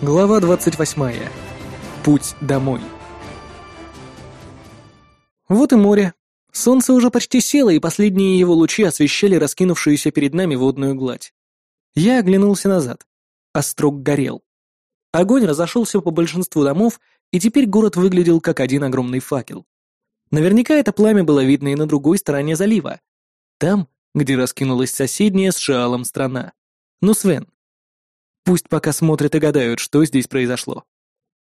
Глава 28. Путь домой. Вот и море. Солнце уже почти село, и последние его лучи освещали раскинувшуюся перед нами водную гладь. Я оглянулся назад. Острог горел. Огонь разошелся по большинству домов, и теперь город выглядел как один огромный факел. Наверняка это пламя было видно и на другой стороне залива. Там, где раскинулась соседняя с Шаалом страна. Ну, Свен, Пусть пока смотрят и гадают, что здесь произошло.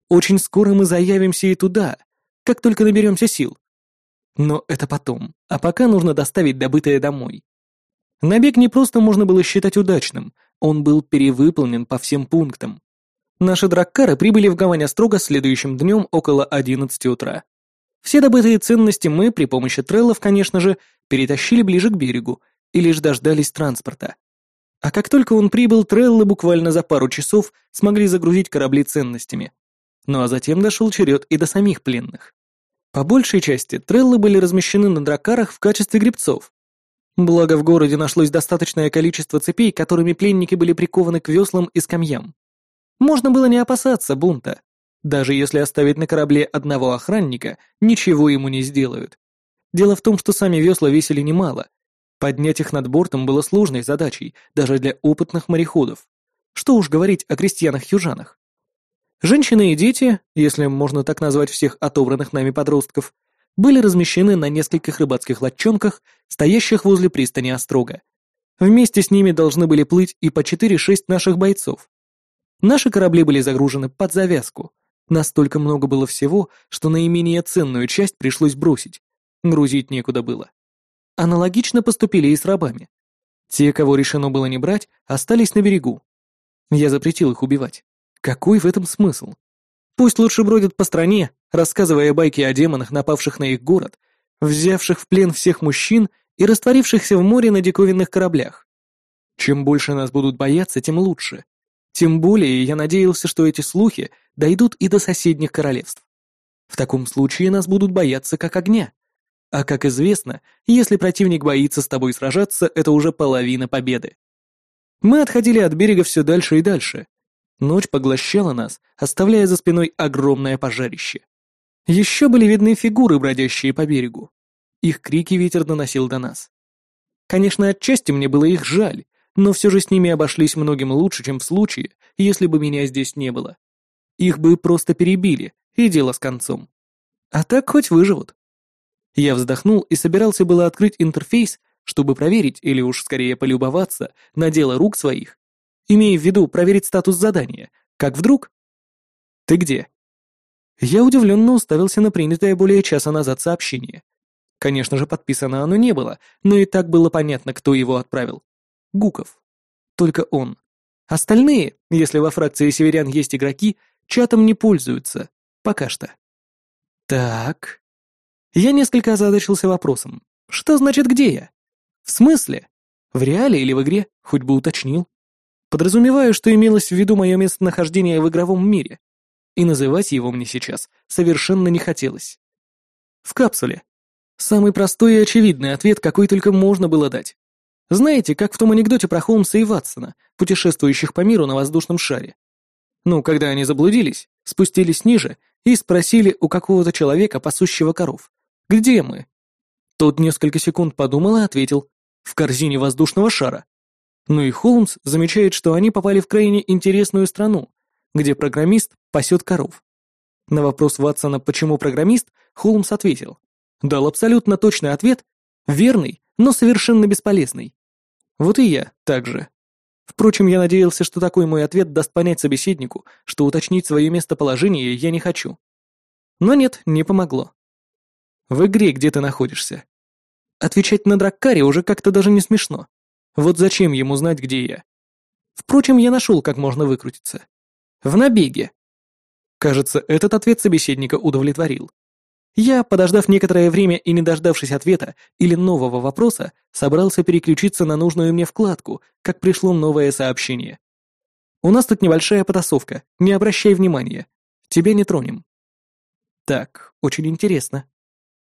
Очень скоро мы заявимся и туда, как только наберемся сил. Но это потом, а пока нужно доставить добытое домой. Набег не просто можно было считать удачным, он был перевыполнен по всем пунктам. Наши драккары прибыли в Гавань строго следующим днем около 11 утра. Все добытые ценности мы, при помощи треллов, конечно же, перетащили ближе к берегу и лишь дождались транспорта. А как только он прибыл, Треллы буквально за пару часов смогли загрузить корабли ценностями. Ну а затем дошел черед и до самих пленных. По большей части Треллы были размещены на дракарах в качестве гребцов. Благо в городе нашлось достаточное количество цепей, которыми пленники были прикованы к веслам и скамьям. Можно было не опасаться бунта. Даже если оставить на корабле одного охранника, ничего ему не сделают. Дело в том, что сами весла весили немало, Поднять их над бортом было сложной задачей даже для опытных мореходов. Что уж говорить о крестьянах-южанах. Женщины и дети, если можно так назвать всех отобранных нами подростков, были размещены на нескольких рыбацких лодчонках, стоящих возле пристани Острога. Вместе с ними должны были плыть и по 4-6 наших бойцов. Наши корабли были загружены под завязку. Настолько много было всего, что наименее ценную часть пришлось бросить. Грузить некуда было. Аналогично поступили и с рабами. Те, кого решено было не брать, остались на берегу. Я запретил их убивать. Какой в этом смысл? Пусть лучше бродят по стране, рассказывая байки о демонах, напавших на их город, взявших в плен всех мужчин и растворившихся в море на диковинных кораблях. Чем больше нас будут бояться, тем лучше. Тем более я надеялся, что эти слухи дойдут и до соседних королевств. В таком случае нас будут бояться как огня. А как известно, если противник боится с тобой сражаться, это уже половина победы. Мы отходили от берега все дальше и дальше. Ночь поглощала нас, оставляя за спиной огромное пожарище. Еще были видны фигуры, бродящие по берегу. Их крики ветер доносил до нас. Конечно, отчасти мне было их жаль, но все же с ними обошлись многим лучше, чем в случае, если бы меня здесь не было. Их бы просто перебили, и дело с концом. А так хоть выживут. Я вздохнул и собирался было открыть интерфейс, чтобы проверить, или уж скорее полюбоваться, на дело рук своих, имея в виду проверить статус задания, как вдруг... «Ты где?» Я удивленно уставился на принятое более часа назад сообщение. Конечно же, подписано оно не было, но и так было понятно, кто его отправил. Гуков. Только он. Остальные, если во фракции северян есть игроки, чатом не пользуются. Пока что. Так. Я несколько озадачился вопросом. Что значит «где я»? В смысле? В реале или в игре? Хоть бы уточнил. Подразумеваю, что имелось в виду мое местонахождение в игровом мире. И называть его мне сейчас совершенно не хотелось. В капсуле. Самый простой и очевидный ответ, какой только можно было дать. Знаете, как в том анекдоте про Холмса и Ватсона, путешествующих по миру на воздушном шаре. Ну, когда они заблудились, спустились ниже и спросили у какого-то человека, пасущего коров, где мы?» Тот несколько секунд подумал и ответил. «В корзине воздушного шара». Ну и Холмс замечает, что они попали в крайне интересную страну, где программист пасет коров. На вопрос Ватсона «почему программист?» Холмс ответил. Дал абсолютно точный ответ, верный, но совершенно бесполезный. Вот и я так же. Впрочем, я надеялся, что такой мой ответ даст понять собеседнику, что уточнить свое местоположение я не хочу. Но нет, не помогло. В игре, где ты находишься. Отвечать на Драккаре уже как-то даже не смешно. Вот зачем ему знать, где я? Впрочем, я нашел, как можно выкрутиться. В набеге. Кажется, этот ответ собеседника удовлетворил. Я, подождав некоторое время и не дождавшись ответа или нового вопроса, собрался переключиться на нужную мне вкладку, как пришло новое сообщение. «У нас тут небольшая потасовка, не обращай внимания. Тебя не тронем». Так, очень интересно.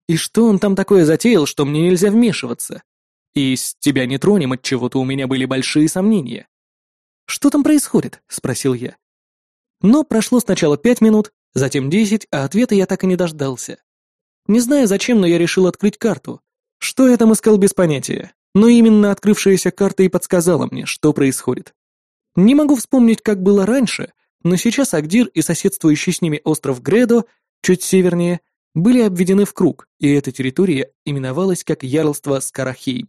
И что он там такое затеял, что мне нельзя вмешиваться? И с тебя не тронем, от чего-то у меня были большие сомнения. Что там происходит? спросил я. Но прошло сначала пять минут, затем десять, а ответа я так и не дождался. Не знаю зачем, но я решил открыть карту. Что я там искал без понятия, но именно открывшаяся карта и подсказала мне, что происходит. Не могу вспомнить, как было раньше, но сейчас Агдир и соседствующий с ними остров Гредо, чуть севернее, были обведены в круг, и эта территория именовалась как Ярлство Скарахейм.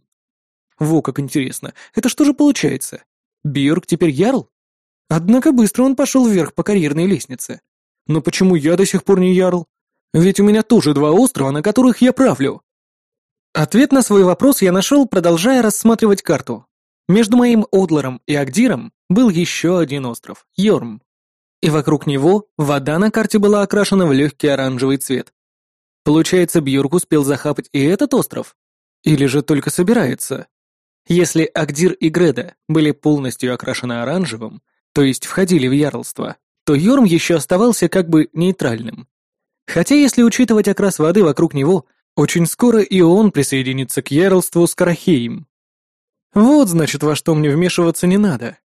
Во, как интересно, это что же получается? Бьорк теперь ярл? Однако быстро он пошел вверх по карьерной лестнице. Но почему я до сих пор не ярл? Ведь у меня тоже два острова, на которых я правлю. Ответ на свой вопрос я нашел, продолжая рассматривать карту. Между моим Одлером и Агдиром был еще один остров — Йорм. И вокруг него вода на карте была окрашена в легкий оранжевый цвет. Получается, Бьорк успел захапать и этот остров? Или же только собирается? Если Агдир и Греда были полностью окрашены оранжевым, то есть входили в ярлство, то Йорм еще оставался как бы нейтральным. Хотя если учитывать окрас воды вокруг него, очень скоро и он присоединится к ярлству Скарахейм. Вот значит, во что мне вмешиваться не надо.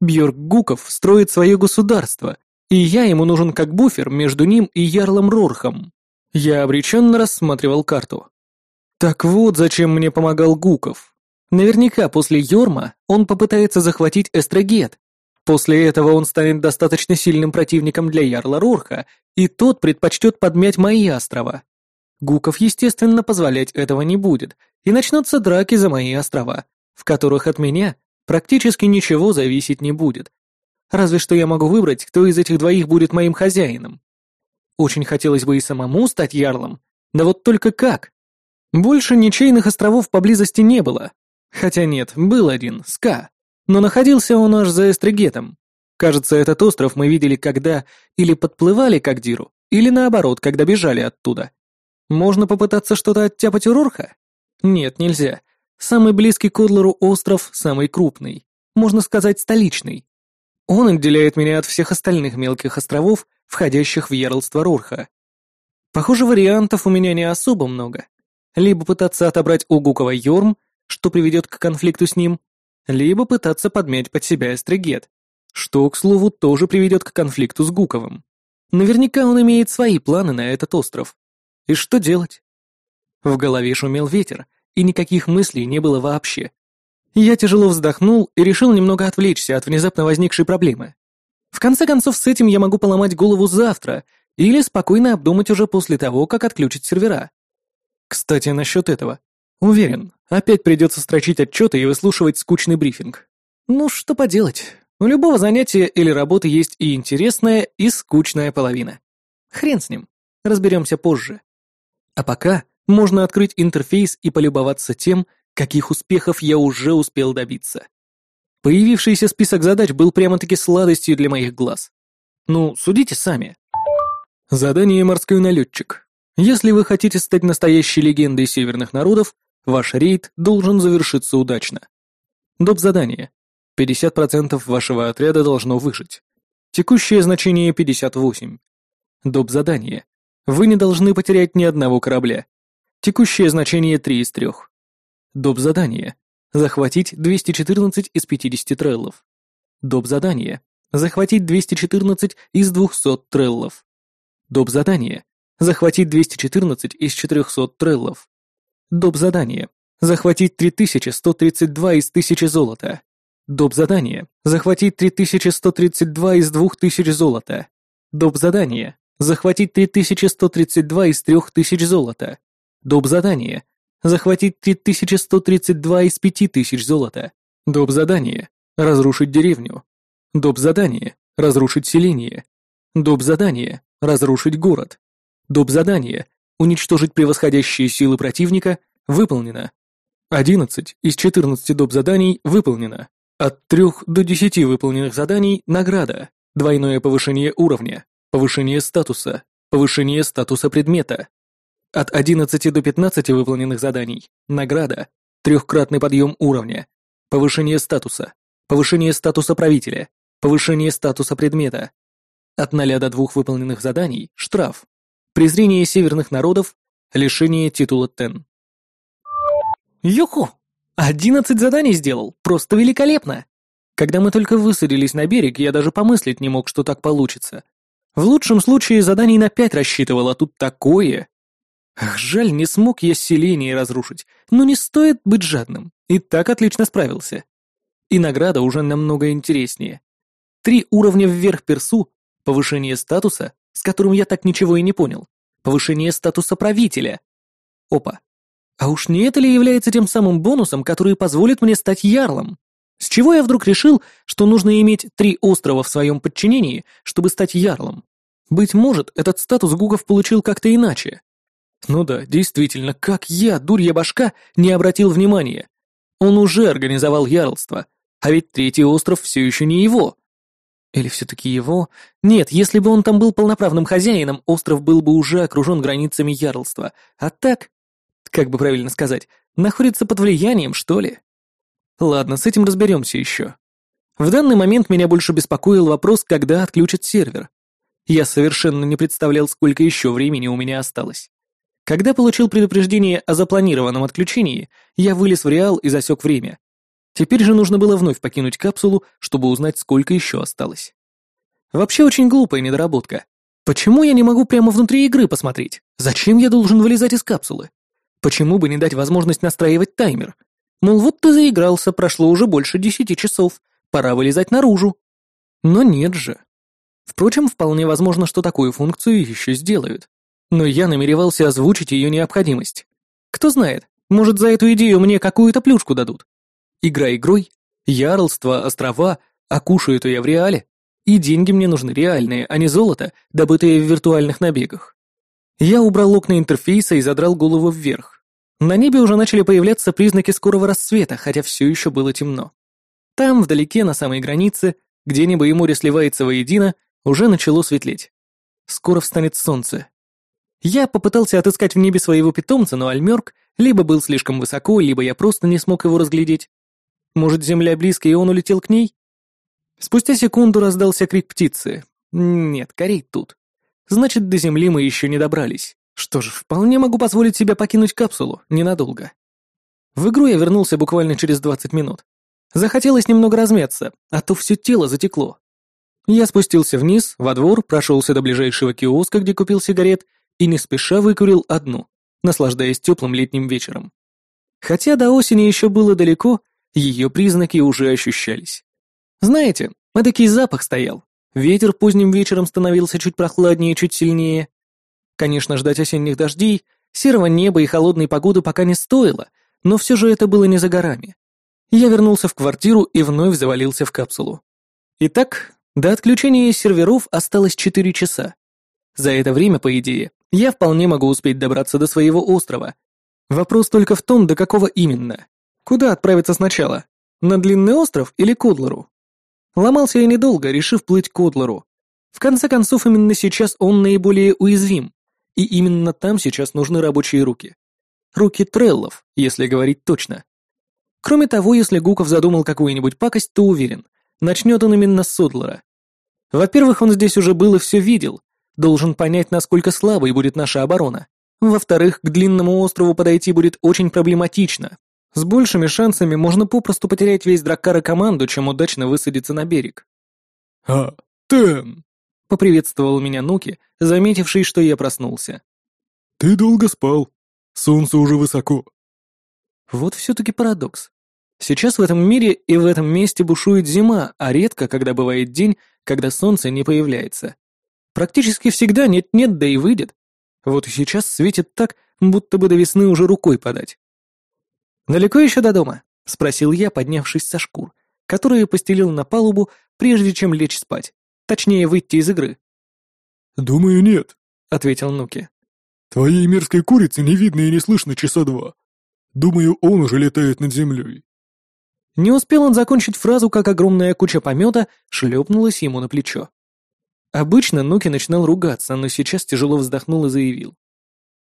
Бьорк Гуков строит свое государство, и я ему нужен как буфер между ним и Ярлом Рорхом. Я обреченно рассматривал карту. Так вот, зачем мне помогал Гуков. Наверняка после Йорма он попытается захватить Эстрагет. После этого он станет достаточно сильным противником для Ярла Рорха, и тот предпочтет подмять мои острова. Гуков, естественно, позволять этого не будет, и начнутся драки за мои острова, в которых от меня практически ничего зависеть не будет. Разве что я могу выбрать, кто из этих двоих будет моим хозяином. Очень хотелось бы и самому стать ярлом, да вот только как? Больше ничейных островов поблизости не было, Хотя нет, был один, Ска. Но находился он аж за Эстригетом. Кажется, этот остров мы видели, когда или подплывали к Агдиру, или наоборот, когда бежали оттуда. Можно попытаться что-то оттяпать у Рорха? Нет, нельзя. Самый близкий к Одлору остров, самый крупный. Можно сказать, столичный. Он отделяет меня от всех остальных мелких островов, входящих в ярлство Рорха. Похоже, вариантов у меня не особо много. Либо пытаться отобрать у Гукова Йорм, что приведет к конфликту с ним, либо пытаться подмять под себя Эстригет, что, к слову, тоже приведет к конфликту с Гуковым. Наверняка он имеет свои планы на этот остров. И что делать? В голове шумел ветер, и никаких мыслей не было вообще. Я тяжело вздохнул и решил немного отвлечься от внезапно возникшей проблемы. В конце концов, с этим я могу поломать голову завтра или спокойно обдумать уже после того, как отключить сервера. Кстати, насчет этого. Уверен, опять придется строчить отчеты и выслушивать скучный брифинг. Ну, что поделать. У любого занятия или работы есть и интересная, и скучная половина. Хрен с ним. Разберемся позже. А пока можно открыть интерфейс и полюбоваться тем, каких успехов я уже успел добиться. Появившийся список задач был прямо-таки сладостью для моих глаз. Ну, судите сами. Задание «Морской налетчик». Если вы хотите стать настоящей легендой северных народов, Ваш рейд должен завершиться удачно. Доп. задание. 50% вашего отряда должно выжить. Текущее значение 58. Доп. задание. Вы не должны потерять ни одного корабля. Текущее значение 3 из 3. Доп. задание. Захватить 214 из 50 треллов. Доп. задание. Захватить 214 из 200 треллов. Доп. задание. Захватить 214 из 400 треллов. Доп. задание. Захватить 3132 из 1000 золота. Доп. задание. Захватить 3132 из 2000 золота. Доп. задание. Захватить 3132 из 3000 золота. Доп. задание. Захватить 3132 из 5000 золота. Доп. задание. Разрушить деревню. Доп. задание. Разрушить селение. Доп. задание. Разрушить город. Доп. задание. Уничтожить превосходящие силы противника выполнено. 11 из 14 доп. заданий выполнено. От 3 до 10 выполненных заданий награда, двойное повышение уровня, повышение статуса, повышение статуса предмета. От 11 до 15 выполненных заданий награда, трехкратный подъем уровня, повышение статуса, повышение статуса правителя, повышение статуса предмета. От 0 до 2 выполненных заданий штраф, презрение северных народов, лишение титула Тен. Юху! Одиннадцать заданий сделал, просто великолепно! Когда мы только высадились на берег, я даже помыслить не мог, что так получится. В лучшем случае заданий на пять рассчитывал, а тут такое. Ах, жаль, не смог я селение разрушить, но не стоит быть жадным. И так отлично справился. И награда уже намного интереснее. Три уровня вверх персу, повышение статуса, с которым я так ничего и не понял, повышение статуса правителя. Опа. А уж не это ли является тем самым бонусом, который позволит мне стать ярлом? С чего я вдруг решил, что нужно иметь три острова в своем подчинении, чтобы стать ярлом? Быть может, этот статус Гугов получил как-то иначе. Ну да, действительно, как я, дурья башка, не обратил внимания. Он уже организовал ярлство, а ведь третий остров все еще не его. Или все-таки его? Нет, если бы он там был полноправным хозяином, остров был бы уже окружен границами ярлства. А так, как бы правильно сказать, находится под влиянием, что ли? Ладно, с этим разберемся еще. В данный момент меня больше беспокоил вопрос, когда отключат сервер. Я совершенно не представлял, сколько еще времени у меня осталось. Когда получил предупреждение о запланированном отключении, я вылез в Реал и засек время. Теперь же нужно было вновь покинуть капсулу, чтобы узнать, сколько еще осталось. Вообще очень глупая недоработка. Почему я не могу прямо внутри игры посмотреть? Зачем я должен вылезать из капсулы? Почему бы не дать возможность настраивать таймер? Мол, вот ты заигрался, прошло уже больше десяти часов, пора вылезать наружу. Но нет же. Впрочем, вполне возможно, что такую функцию еще сделают. Но я намеревался озвучить ее необходимость. Кто знает, может за эту идею мне какую-то плюшку дадут. Игра игрой, ярлство, острова, а кушаю-то я в реале. И деньги мне нужны реальные, а не золото, добытое в виртуальных набегах. Я убрал окна интерфейса и задрал голову вверх. На небе уже начали появляться признаки скорого рассвета, хотя все еще было темно. Там, вдалеке, на самой границе, где небо и море сливается воедино, уже начало светлеть. Скоро встанет солнце. Я попытался отыскать в небе своего питомца, но Альмерк либо был слишком высоко, либо я просто не смог его разглядеть. Может, земля близко, и он улетел к ней? Спустя секунду раздался крик птицы. Нет, корей тут. Значит, до земли мы еще не добрались. Что ж, вполне могу позволить себе покинуть капсулу, ненадолго. В игру я вернулся буквально через 20 минут. Захотелось немного размяться, а то все тело затекло. Я спустился вниз, во двор, прошелся до ближайшего киоска, где купил сигарет, и не спеша выкурил одну, наслаждаясь теплым летним вечером. Хотя до осени еще было далеко, ее признаки уже ощущались. Знаете, эдакий запах стоял. Ветер поздним вечером становился чуть прохладнее, чуть сильнее, Конечно, ждать осенних дождей, серого неба и холодной погоды пока не стоило, но все же это было не за горами. Я вернулся в квартиру и вновь завалился в капсулу. Итак, до отключения серверов осталось 4 часа. За это время, по идее, я вполне могу успеть добраться до своего острова. Вопрос только в том, до какого именно. Куда отправиться сначала? На длинный остров или к Одлару? Ломался я недолго, решив плыть к Одлару. В конце концов, именно сейчас он наиболее уязвим. И именно там сейчас нужны рабочие руки. Руки треллов, если говорить точно. Кроме того, если Гуков задумал какую-нибудь пакость, то уверен, начнет он именно с Судлера. Во-первых, он здесь уже был и все видел, должен понять, насколько слабой будет наша оборона. Во-вторых, к длинному острову подойти будет очень проблематично. С большими шансами можно попросту потерять весь Драккар и команду, чем удачно высадиться на берег. «А, Тен!» — поприветствовал меня Нуки, заметивший, что я проснулся. «Ты долго спал. Солнце уже высоко». Вот все-таки парадокс. Сейчас в этом мире и в этом месте бушует зима, а редко, когда бывает день, когда солнце не появляется. Практически всегда нет-нет, да и выйдет. Вот и сейчас светит так, будто бы до весны уже рукой подать. «Далеко еще до дома?» — спросил я, поднявшись со шкур, которые постелил на палубу, прежде чем лечь спать. Точнее, выйти из игры. «Думаю, нет», — ответил Нуки. «Твоей мерзкой курицы не видно и не слышно часа два. Думаю, он уже летает над землей». Не успел он закончить фразу, как огромная куча помета шлепнулась ему на плечо. Обычно Нуки начинал ругаться, но сейчас тяжело вздохнул и заявил.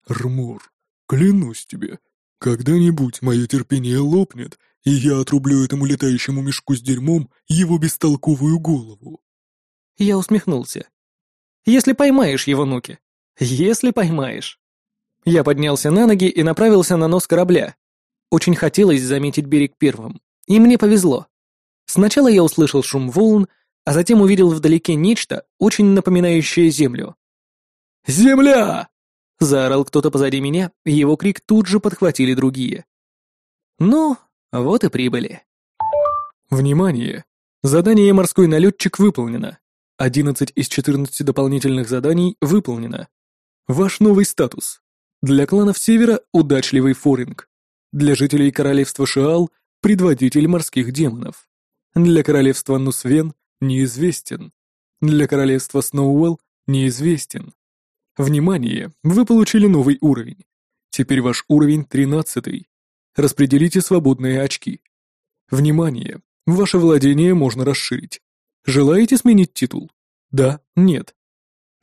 «Рмур, клянусь тебе, когда-нибудь мое терпение лопнет, и я отрублю этому летающему мешку с дерьмом его бестолковую голову. Я усмехнулся. «Если поймаешь его, Нуки. Если поймаешь». Я поднялся на ноги и направился на нос корабля. Очень хотелось заметить берег первым. И мне повезло. Сначала я услышал шум волн, а затем увидел вдалеке нечто, очень напоминающее землю. «Земля!» — заорал кто-то позади меня, и его крик тут же подхватили другие. Ну, вот и прибыли. Внимание! Задание «Морской налетчик» выполнено. 11 из 14 дополнительных заданий выполнено. Ваш новый статус. Для кланов Севера – удачливый форинг. Для жителей королевства Шиал – предводитель морских демонов. Для королевства Нусвен – неизвестен. Для королевства Сноуэлл – неизвестен. Внимание! Вы получили новый уровень. Теперь ваш уровень 13. Распределите свободные очки. Внимание! Ваше владение можно расширить. Желаете сменить титул? Да, нет.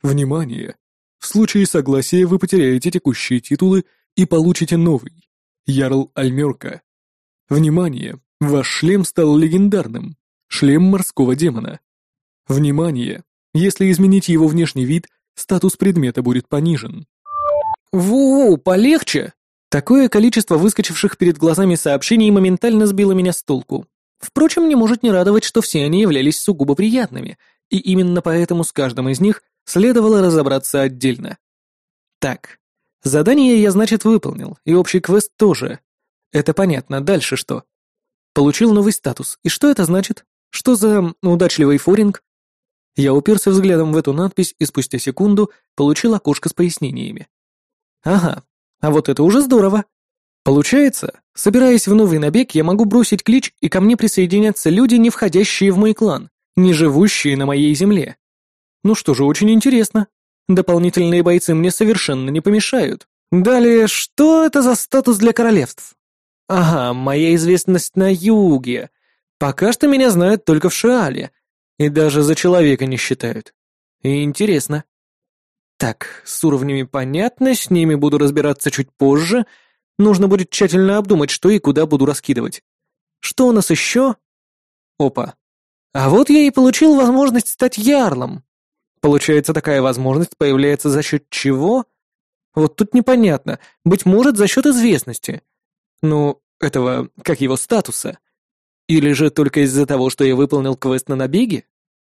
Внимание! В случае согласия вы потеряете текущие титулы и получите новый. Ярл Альмерка. Внимание! Ваш шлем стал легендарным. Шлем морского демона. Внимание! Если изменить его внешний вид, статус предмета будет понижен. Воу, полегче! Такое количество выскочивших перед глазами сообщений моментально сбило меня с толку. Впрочем, не может не радовать, что все они являлись сугубо приятными, и именно поэтому с каждым из них следовало разобраться отдельно. Так, задание я, значит, выполнил, и общий квест тоже. Это понятно, дальше что? Получил новый статус, и что это значит? Что за удачливый форинг? Я уперся взглядом в эту надпись и спустя секунду получил окошко с пояснениями. Ага, а вот это уже здорово. Получается, собираясь в новый набег, я могу бросить клич, и ко мне присоединятся люди, не входящие в мой клан, не живущие на моей земле. Ну что же, очень интересно. Дополнительные бойцы мне совершенно не помешают. Далее, что это за статус для королевств? Ага, моя известность на юге. Пока что меня знают только в Шиале, и даже за человека не считают. И интересно. Так, с уровнями понятно, с ними буду разбираться чуть позже. Нужно будет тщательно обдумать, что и куда буду раскидывать. Что у нас еще? Опа. А вот я и получил возможность стать ярлом. Получается, такая возможность появляется за счет чего? Вот тут непонятно. Быть может, за счет известности. Ну, этого, как его статуса. Или же только из-за того, что я выполнил квест на набеге?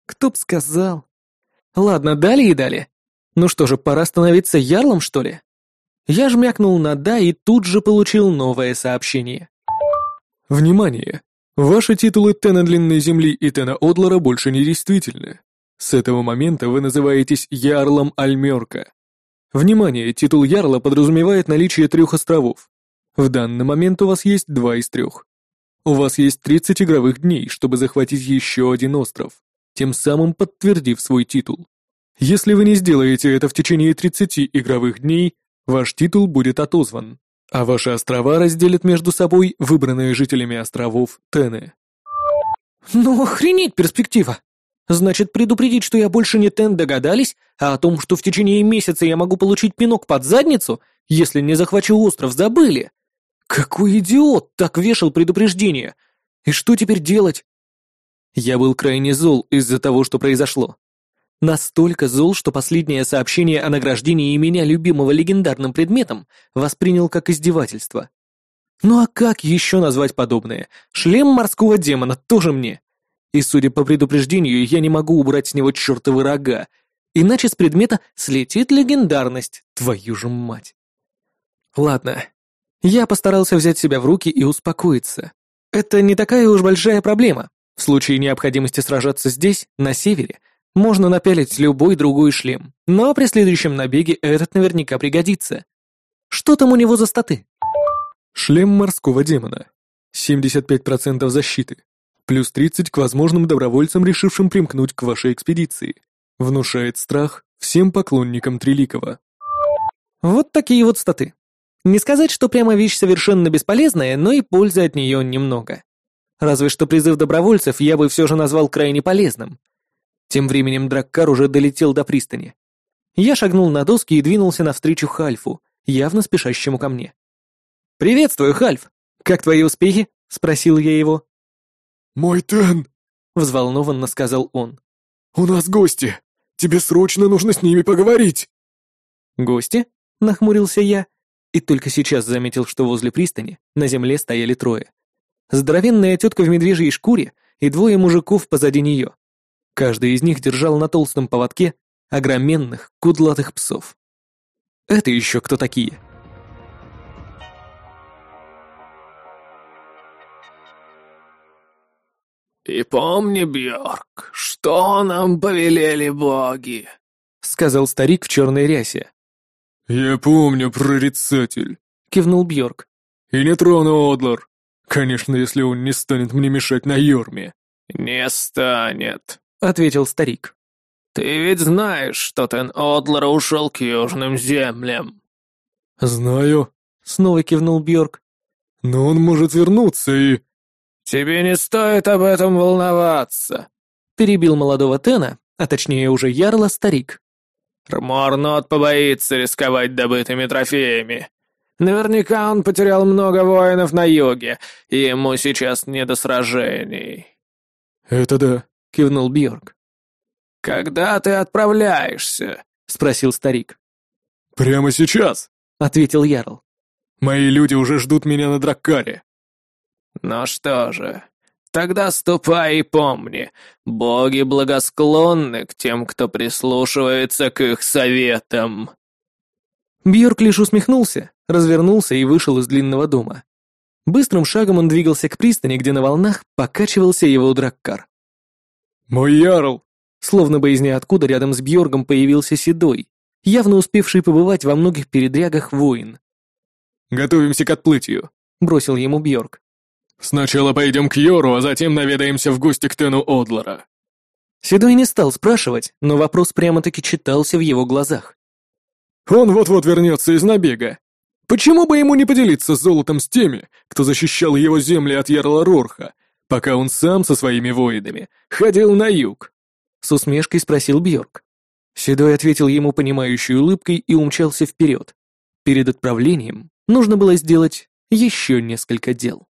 Кто б сказал? Ладно, дали и дали. Ну что же, пора становиться ярлом, что ли? Я жмякнул на «да» и тут же получил новое сообщение. Внимание! Ваши титулы Тена Длинной Земли и Тена Одлара больше не действительны. С этого момента вы называетесь Ярлом Альмерка. Внимание, титул Ярла подразумевает наличие трех островов. В данный момент у вас есть два из трех. У вас есть 30 игровых дней, чтобы захватить еще один остров, тем самым подтвердив свой титул. Если вы не сделаете это в течение 30 игровых дней, ваш титул будет отозван, а ваши острова разделят между собой выбранные жителями островов Тены. Ну охренеть перспектива! Значит, предупредить, что я больше не Тен, догадались, а о том, что в течение месяца я могу получить пинок под задницу, если не захвачу остров, забыли. Какой идиот так вешал предупреждение? И что теперь делать? Я был крайне зол из-за того, что произошло. Настолько зол, что последнее сообщение о награждении меня любимого легендарным предметом воспринял как издевательство. Ну а как еще назвать подобное? Шлем морского демона тоже мне. И, судя по предупреждению, я не могу убрать с него чертовы рога, иначе с предмета слетит легендарность, твою же мать. Ладно, я постарался взять себя в руки и успокоиться. Это не такая уж большая проблема. В случае необходимости сражаться здесь, на севере, можно напялить любой другой шлем, но при следующем набеге этот наверняка пригодится. Что там у него за статы? Шлем морского демона. 75% защиты. Плюс 30 к возможным добровольцам, решившим примкнуть к вашей экспедиции. Внушает страх всем поклонникам Триликова. Вот такие вот статы. Не сказать, что прямо вещь совершенно бесполезная, но и пользы от нее немного. Разве что призыв добровольцев я бы все же назвал крайне полезным — тем временем Драккар уже долетел до пристани. Я шагнул на доски и двинулся навстречу Хальфу, явно спешащему ко мне. «Приветствую, Хальф! Как твои успехи?» — спросил я его. «Мой Тен!» — взволнованно сказал он. «У нас гости! Тебе срочно нужно с ними поговорить!» «Гости?» — нахмурился я, и только сейчас заметил, что возле пристани на земле стояли трое. Здоровенная тетка в медвежьей шкуре и двое мужиков позади нее. Каждый из них держал на толстом поводке огроменных, кудлатых псов. Это еще кто такие? «И помни, Бьорк, что нам повелели боги», — сказал старик в черной рясе. «Я помню, прорицатель», — кивнул Бьорк. «И не трону Одлар. Конечно, если он не станет мне мешать на Йорме». «Не станет», — ответил старик. «Ты ведь знаешь, что Тен Одлар ушел к южным землям». «Знаю», — снова кивнул Бьорк. «Но он может вернуться и...» «Тебе не стоит об этом волноваться», — перебил молодого Тена, а точнее уже ярла старик. «Рморнот побоится рисковать добытыми трофеями. Наверняка он потерял много воинов на юге, и ему сейчас не до сражений». «Это да», — кивнул Бьорк. «Когда ты отправляешься?» — спросил старик. «Прямо сейчас», — ответил Ярл. «Мои люди уже ждут меня на Драккаре». «Ну что же, тогда ступай и помни, боги благосклонны к тем, кто прислушивается к их советам». Бьорк лишь усмехнулся, развернулся и вышел из длинного дома. Быстрым шагом он двигался к пристани, где на волнах покачивался его драккар. «Мой ярл!» Словно бы из ниоткуда рядом с Бьоргом появился седой, явно успевший побывать во многих передрягах воин. «Готовимся к отплытию», — бросил ему Бьорг. «Сначала пойдем к Йору, а затем наведаемся в гости к Тену Одлара». Седой не стал спрашивать, но вопрос прямо-таки читался в его глазах. «Он вот-вот вернется из набега. Почему бы ему не поделиться золотом с теми, кто защищал его земли от Ярла Рорха, пока он сам со своими воинами ходил на юг?» С усмешкой спросил Бьорк. Седой ответил ему понимающей улыбкой и умчался вперед. Перед отправлением нужно было сделать еще несколько дел.